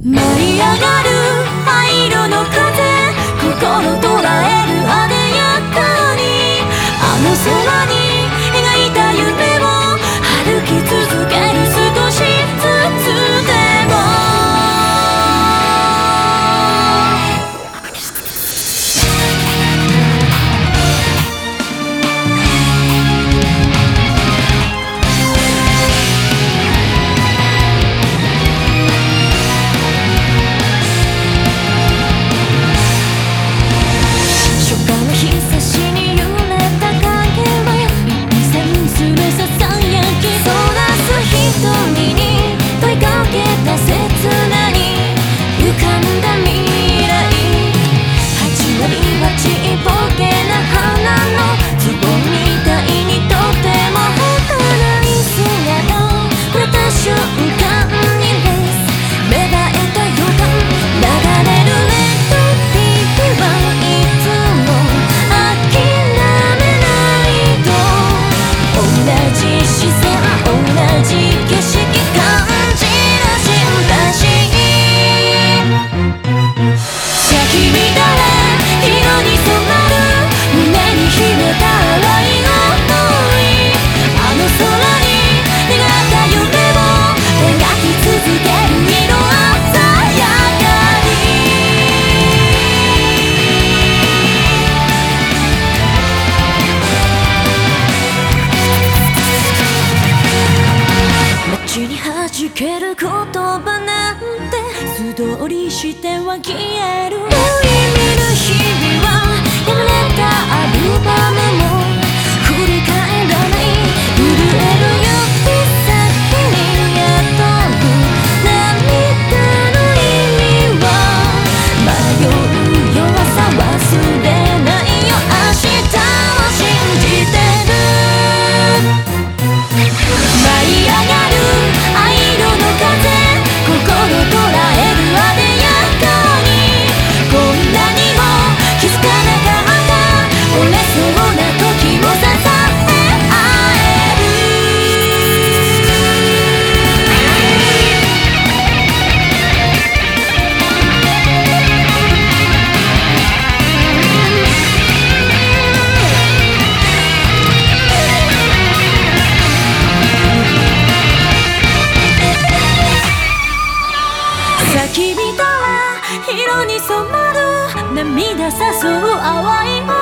舞い上がる灰色の風心える艶やかにあの空に通りしては消える。無意味な日々はやれたアルバムも振り返色に染まる涙誘う淡い想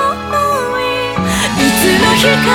い。いつの日か